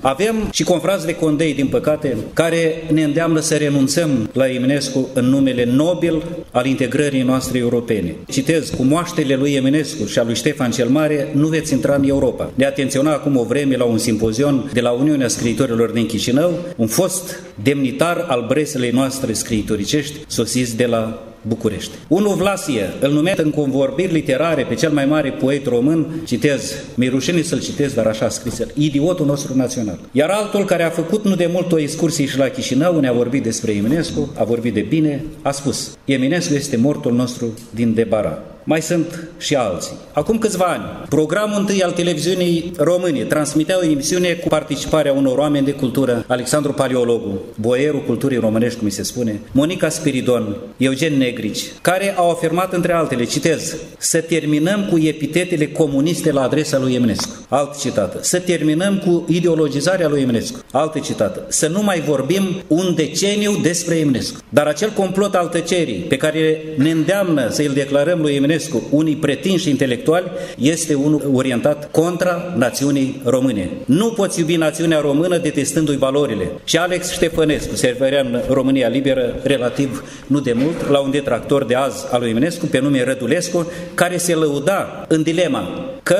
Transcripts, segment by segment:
Avem și confrați de condei, din păcate, care ne îndeamnă să renunțăm la Eminescu în numele nobil al integrării noastre europene. Citez, cu moaștele lui Eminescu și a lui Ștefan cel Mare nu veți intra în Europa. Ne atenționa acum o vreme la un simpozion de la Uniunea Scriitorilor din Chișinău, un fost demnitar al breselei noastre scriitoricești, sosiți de la București. Unul Vlasie îl numea în convorbiri literare pe cel mai mare poet român, citez, mi rușine să-l citez, dar așa scris el, idiotul nostru național. Iar altul care a făcut nu de mult o excursie și la Chișinău, ne-a vorbit despre Eminescu, a vorbit de bine, a spus, Eminescu este mortul nostru din Debara mai sunt și alții. Acum câțiva ani, programul întâi al televiziunii române transmitea o emisiune cu participarea unor oameni de cultură, Alexandru Paleologu, boierul culturii românești, cum se spune, Monica Spiridon, Eugen Negrici, care au afirmat între altele, citez, să terminăm cu epitetele comuniste la adresa lui Eminescu. Alt citată. Să terminăm cu ideologizarea lui Eminescu. Altă citată. Să nu mai vorbim un deceniu despre Eminescu. Dar acel complot al tăcerii pe care ne îndeamnă să îl declarăm lui Eminescu Eminescu, unii pretinși intelectuali, este unul orientat contra națiunii române. Nu poți iubi națiunea română detestându-i valorile. Și Alex Ștefănescu se referea în România Liberă relativ nu de mult la un detractor de azi al lui Eminescu pe nume Rădulescu, care se lăuda în dilema că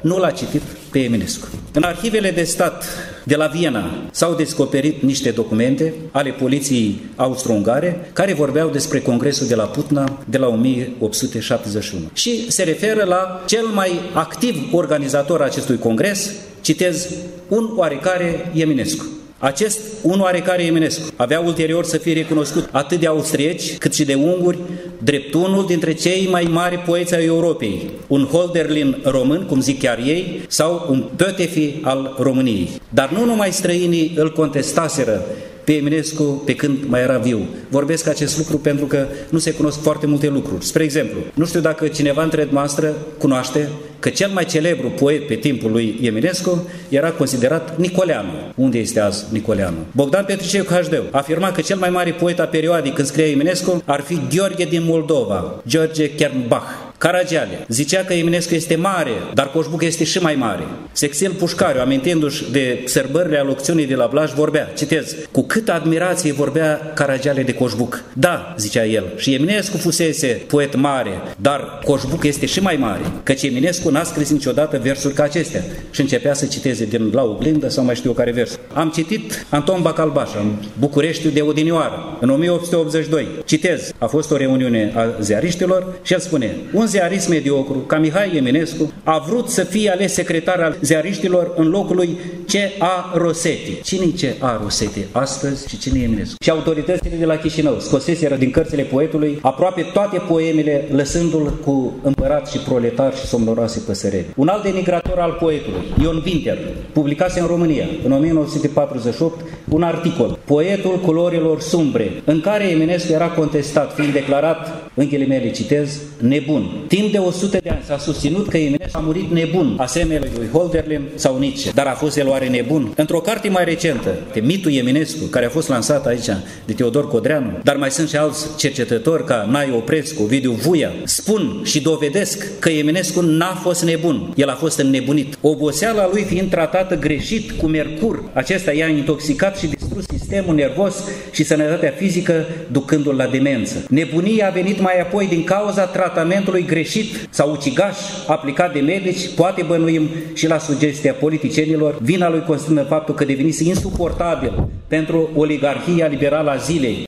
nu l-a citit pe Eminescu. În arhivele de stat de la Viena s-au descoperit niște documente ale poliției austro-ungare care vorbeau despre congresul de la Putna de la 1871 și se referă la cel mai activ organizator acestui congres, citez, un oarecare Eminescu. Acest un oarecare Eminescu avea ulterior să fie recunoscut atât de austrieci cât și de unguri drept unul dintre cei mai mari poeți ai Europei, un Holderlin român, cum zic chiar ei, sau un Pötefi al României. Dar nu numai străinii îl contestaseră pe Eminescu pe când mai era viu. Vorbesc acest lucru pentru că nu se cunosc foarte multe lucruri. Spre exemplu, nu știu dacă cineva între noastră cunoaște că cel mai celebru poet pe timpul lui Eminescu era considerat Nicoleanu. Unde este azi Nicoleanu? Bogdan Petriceu Hajdeu afirma că cel mai mare poet a perioadei când scria Eminescu ar fi Gheorghe din Moldova, George Kernbach. Caragiale zicea că Eminescu este mare, dar Coșbuc este și mai mare. Sexil Pușcariu, amintindu-și de sărbările alocțiunii de la Blaj, vorbea, citez, cu câtă admirație vorbea Caragiale de Coșbuc. Da, zicea el, și Eminescu fusese poet mare, dar Coșbuc este și mai mare, căci Eminescu n-a scris niciodată versuri ca acestea și începea să citeze din la oglindă sau mai știu care vers. Am citit Anton Bacalbaș în Bucureștiul de Odinioară, în 1882. Citez, a fost o reuniune a ziariștilor și el spune, un un ziarist mediocru, ca Mihai Eminescu, a vrut să fie ales secretar al ziariștilor în locul lui C.A. Rosetti. Cine-i C.A. Rosetti astăzi și cine e Eminescu? Și autoritățile de la Chișinău scoseseră din cărțile poetului aproape toate poemele, lăsându-l cu împărat și proletar și somnoroase păsăreli. Un alt denigrator al poetului, Ion Winter, publicase în România, în 1948, un articol, Poetul culorilor sumbre, în care Eminescu era contestat, fiind declarat, în ghilimele citez, nebun. Timp de 100 de ani s-a susținut că Eminescu a murit nebun, asemenea lui Holderlin sau Nietzsche. Dar a fost el oare nebun? Într-o carte mai recentă, de mitul Eminescu, care a fost lansat aici de Teodor Codreanu, dar mai sunt și alți cercetători ca Nai Oprescu, Vidiu Vuia, spun și dovedesc că Eminescu n-a fost nebun. El a fost înnebunit. Oboseala lui fiind tratată greșit cu mercur, acesta i-a intoxicat și distrus sistemul nervos și sănătatea fizică, ducându-l la demență. Nebunia a venit mai apoi din cauza tratamentului greșit sau ucigaș aplicat de medici, poate bănuim și la sugestia politicienilor, vina lui constă în faptul că devenise insuportabil pentru oligarhia liberală a zilei.